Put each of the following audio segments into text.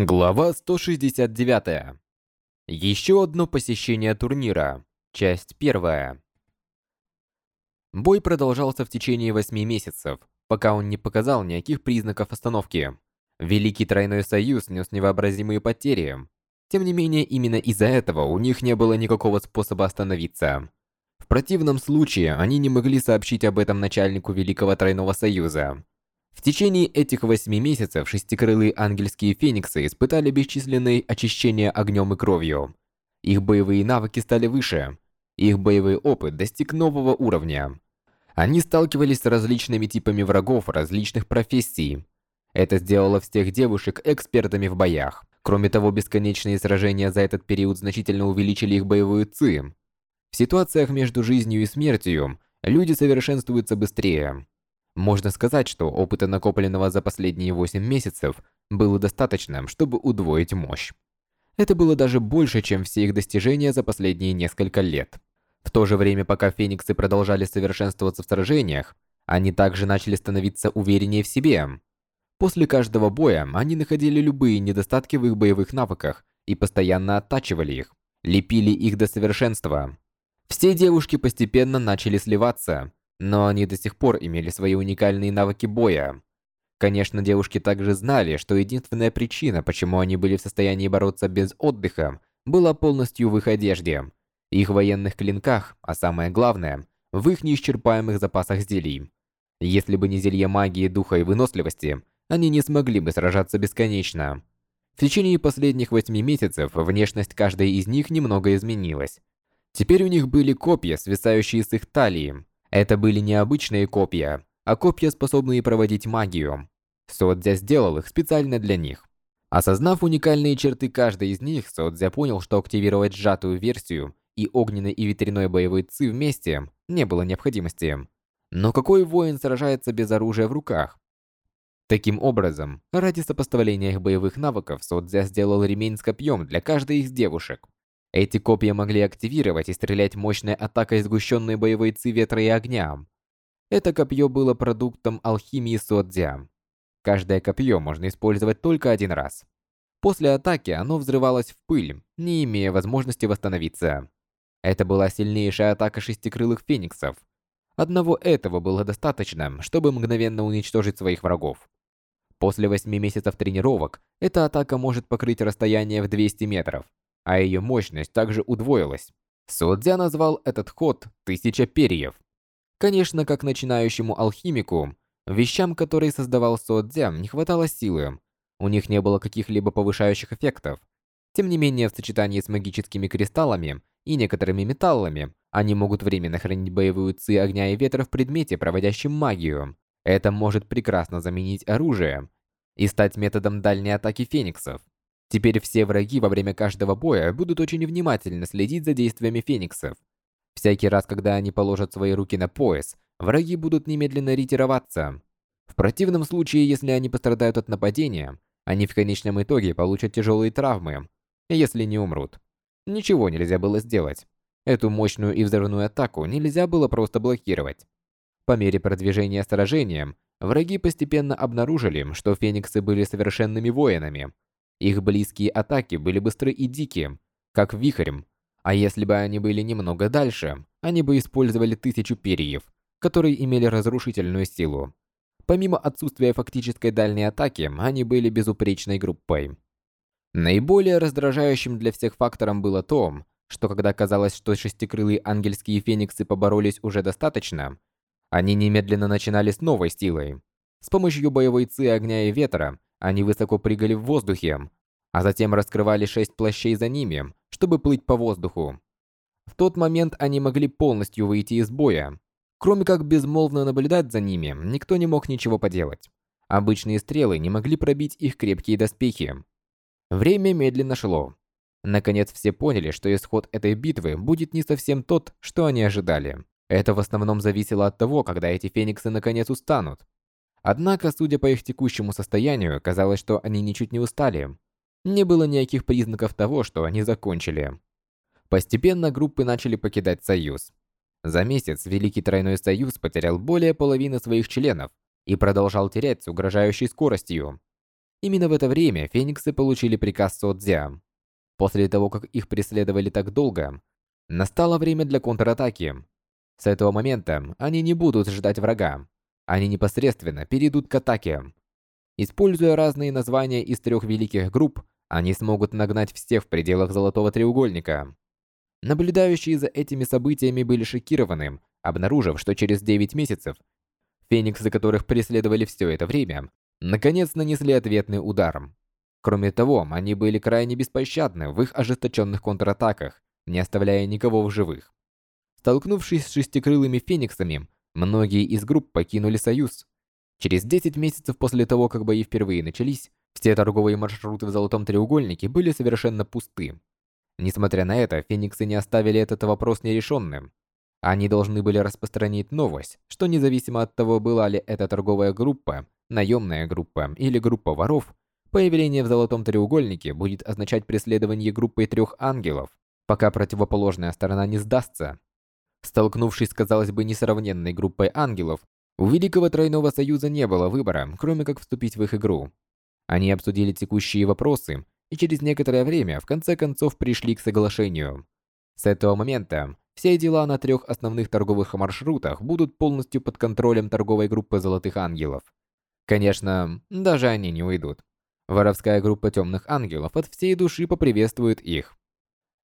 Глава 169. Еще одно посещение турнира. Часть первая. Бой продолжался в течение восьми месяцев, пока он не показал никаких признаков остановки. Великий Тройной Союз нес невообразимые потери. Тем не менее, именно из-за этого у них не было никакого способа остановиться. В противном случае, они не могли сообщить об этом начальнику Великого Тройного Союза. В течение этих восьми месяцев шестикрылые ангельские фениксы испытали бесчисленные очищения огнем и кровью. Их боевые навыки стали выше. Их боевой опыт достиг нового уровня. Они сталкивались с различными типами врагов различных профессий. Это сделало всех девушек экспертами в боях. Кроме того, бесконечные сражения за этот период значительно увеличили их боевую ци. В ситуациях между жизнью и смертью люди совершенствуются быстрее. Можно сказать, что опыта, накопленного за последние 8 месяцев, было достаточным, чтобы удвоить мощь. Это было даже больше, чем все их достижения за последние несколько лет. В то же время, пока фениксы продолжали совершенствоваться в сражениях, они также начали становиться увереннее в себе. После каждого боя они находили любые недостатки в их боевых навыках и постоянно оттачивали их, лепили их до совершенства. Все девушки постепенно начали сливаться, но они до сих пор имели свои уникальные навыки боя. Конечно, девушки также знали, что единственная причина, почему они были в состоянии бороться без отдыха, была полностью в их одежде, их военных клинках, а самое главное, в их неисчерпаемых запасах зелий. Если бы не зелье магии, духа и выносливости, они не смогли бы сражаться бесконечно. В течение последних восьми месяцев внешность каждой из них немного изменилась. Теперь у них были копья, свисающие с их талии, это были не обычные копья, а копья, способные проводить магию. Содзя сделал их специально для них. Осознав уникальные черты каждой из них, Содзя понял, что активировать сжатую версию и огненной и ветряной боевой ци вместе не было необходимости. Но какой воин сражается без оружия в руках? Таким образом, ради сопоставления их боевых навыков, Содзя сделал ремень с копьем для каждой из девушек. Эти копья могли активировать и стрелять мощной атакой сгущенной боевой ци ветра и огня. Это копье было продуктом алхимии Содзя. Каждое копье можно использовать только один раз. После атаки оно взрывалось в пыль, не имея возможности восстановиться. Это была сильнейшая атака шестикрылых фениксов. Одного этого было достаточно, чтобы мгновенно уничтожить своих врагов. После 8 месяцев тренировок, эта атака может покрыть расстояние в 200 метров а ее мощность также удвоилась. Содзя назвал этот ход «Тысяча перьев». Конечно, как начинающему алхимику, вещам, которые создавал Содзя, не хватало силы. У них не было каких-либо повышающих эффектов. Тем не менее, в сочетании с магическими кристаллами и некоторыми металлами, они могут временно хранить боевую ци огня и ветра в предмете, проводящем магию. Это может прекрасно заменить оружие и стать методом дальней атаки фениксов. Теперь все враги во время каждого боя будут очень внимательно следить за действиями фениксов. Всякий раз, когда они положат свои руки на пояс, враги будут немедленно ретироваться. В противном случае, если они пострадают от нападения, они в конечном итоге получат тяжелые травмы, если не умрут. Ничего нельзя было сделать. Эту мощную и взрывную атаку нельзя было просто блокировать. По мере продвижения сражения, враги постепенно обнаружили, что фениксы были совершенными воинами, их близкие атаки были быстры и дикие, как вихрем, а если бы они были немного дальше, они бы использовали тысячу перьев, которые имели разрушительную силу. Помимо отсутствия фактической дальней атаки, они были безупречной группой. Наиболее раздражающим для всех фактором было то, что когда казалось, что шестикрылые ангельские фениксы поборолись уже достаточно, они немедленно начинали с новой силой. С помощью боевой ци огня и ветра они высоко прыгали в воздухе, а затем раскрывали шесть плащей за ними, чтобы плыть по воздуху. В тот момент они могли полностью выйти из боя. Кроме как безмолвно наблюдать за ними, никто не мог ничего поделать. Обычные стрелы не могли пробить их крепкие доспехи. Время медленно шло. Наконец все поняли, что исход этой битвы будет не совсем тот, что они ожидали. Это в основном зависело от того, когда эти фениксы наконец устанут. Однако, судя по их текущему состоянию, казалось, что они ничуть не устали. Не было никаких признаков того, что они закончили. Постепенно группы начали покидать Союз. За месяц Великий Тройной Союз потерял более половины своих членов и продолжал терять с угрожающей скоростью. Именно в это время фениксы получили приказ Содзя. После того, как их преследовали так долго, настало время для контратаки. С этого момента они не будут ждать врага. Они непосредственно перейдут к атаке. Используя разные названия из трех великих групп, они смогут нагнать всех в пределах Золотого Треугольника. Наблюдающие за этими событиями были шокированы, обнаружив, что через 9 месяцев фениксы, которых преследовали все это время, наконец нанесли ответный удар. Кроме того, они были крайне беспощадны в их ожесточенных контратаках, не оставляя никого в живых. Столкнувшись с шестикрылыми фениксами, многие из групп покинули Союз. Через 10 месяцев после того, как бои впервые начались, все торговые маршруты в Золотом Треугольнике были совершенно пусты. Несмотря на это, фениксы не оставили этот вопрос нерешенным. Они должны были распространить новость, что независимо от того, была ли это торговая группа, наемная группа или группа воров, появление в Золотом Треугольнике будет означать преследование группой трех ангелов, пока противоположная сторона не сдастся. Столкнувшись казалось бы, несравненной группой ангелов, у Великого Тройного Союза не было выбора, кроме как вступить в их игру. Они обсудили текущие вопросы и через некоторое время в конце концов пришли к соглашению. С этого момента все дела на трех основных торговых маршрутах будут полностью под контролем торговой группы Золотых Ангелов. Конечно, даже они не уйдут. Воровская группа Темных Ангелов от всей души поприветствует их.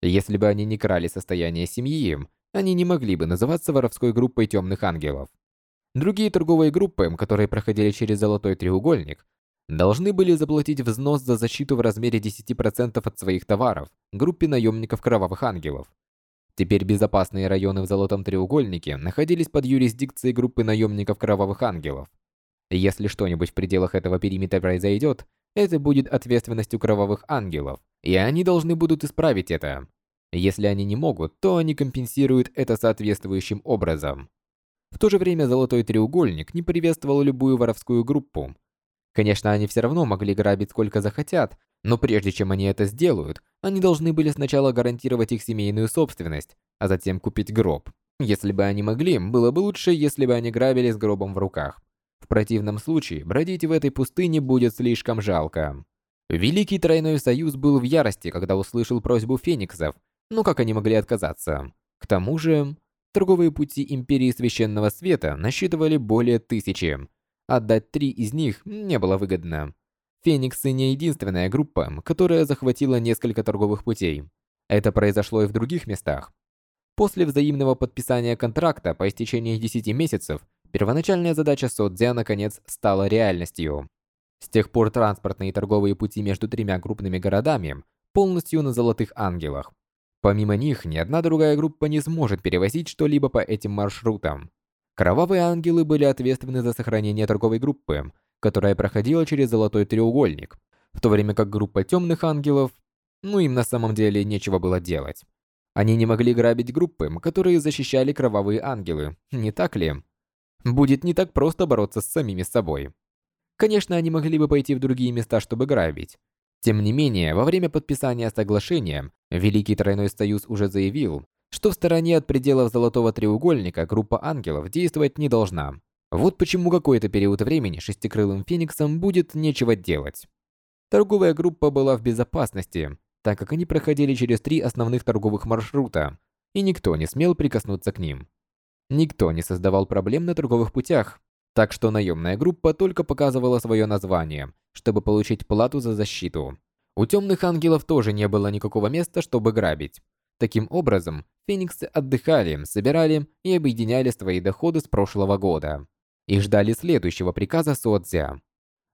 Если бы они не крали состояние семьи, они не могли бы называться воровской группой Темных Ангелов. Другие торговые группы, которые проходили через Золотой Треугольник, должны были заплатить взнос за защиту в размере 10% от своих товаров группе наемников Кровавых Ангелов. Теперь безопасные районы в Золотом Треугольнике находились под юрисдикцией группы наемников Кровавых Ангелов. Если что-нибудь в пределах этого периметра произойдет, это будет ответственностью Кровавых Ангелов, и они должны будут исправить это. Если они не могут, то они компенсируют это соответствующим образом. В то же время Золотой Треугольник не приветствовал любую воровскую группу. Конечно, они все равно могли грабить сколько захотят, но прежде чем они это сделают, они должны были сначала гарантировать их семейную собственность, а затем купить гроб. Если бы они могли, было бы лучше, если бы они грабили с гробом в руках. В противном случае, бродить в этой пустыне будет слишком жалко. Великий Тройной Союз был в ярости, когда услышал просьбу фениксов, но как они могли отказаться? К тому же, торговые пути Империи Священного Света насчитывали более тысячи. Отдать три из них не было выгодно. Фениксы не единственная группа, которая захватила несколько торговых путей. Это произошло и в других местах. После взаимного подписания контракта по истечении 10 месяцев, первоначальная задача Содзя наконец стала реальностью. С тех пор транспортные и торговые пути между тремя крупными городами полностью на Золотых Ангелах. Помимо них, ни одна другая группа не сможет перевозить что-либо по этим маршрутам. Кровавые ангелы были ответственны за сохранение торговой группы, которая проходила через Золотой Треугольник, в то время как группа Темных Ангелов, ну им на самом деле нечего было делать. Они не могли грабить группы, которые защищали Кровавые Ангелы, не так ли? Будет не так просто бороться с самими собой. Конечно, они могли бы пойти в другие места, чтобы грабить. Тем не менее, во время подписания соглашения, Великий Тройной Союз уже заявил, что в стороне от пределов Золотого Треугольника группа ангелов действовать не должна. Вот почему какой-то период времени шестикрылым фениксам будет нечего делать. Торговая группа была в безопасности, так как они проходили через три основных торговых маршрута, и никто не смел прикоснуться к ним. Никто не создавал проблем на торговых путях, так что наемная группа только показывала свое название, чтобы получить плату за защиту. У темных ангелов тоже не было никакого места, чтобы грабить. Таким образом, фениксы отдыхали, собирали и объединяли свои доходы с прошлого года и ждали следующего приказа Содзя.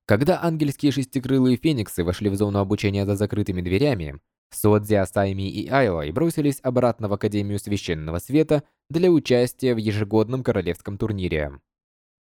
Когда ангельские шестикрылые фениксы вошли в зону обучения за закрытыми дверями, Содзя, Сайми и Айлой бросились обратно в Академию Священного Света для участия в ежегодном королевском турнире.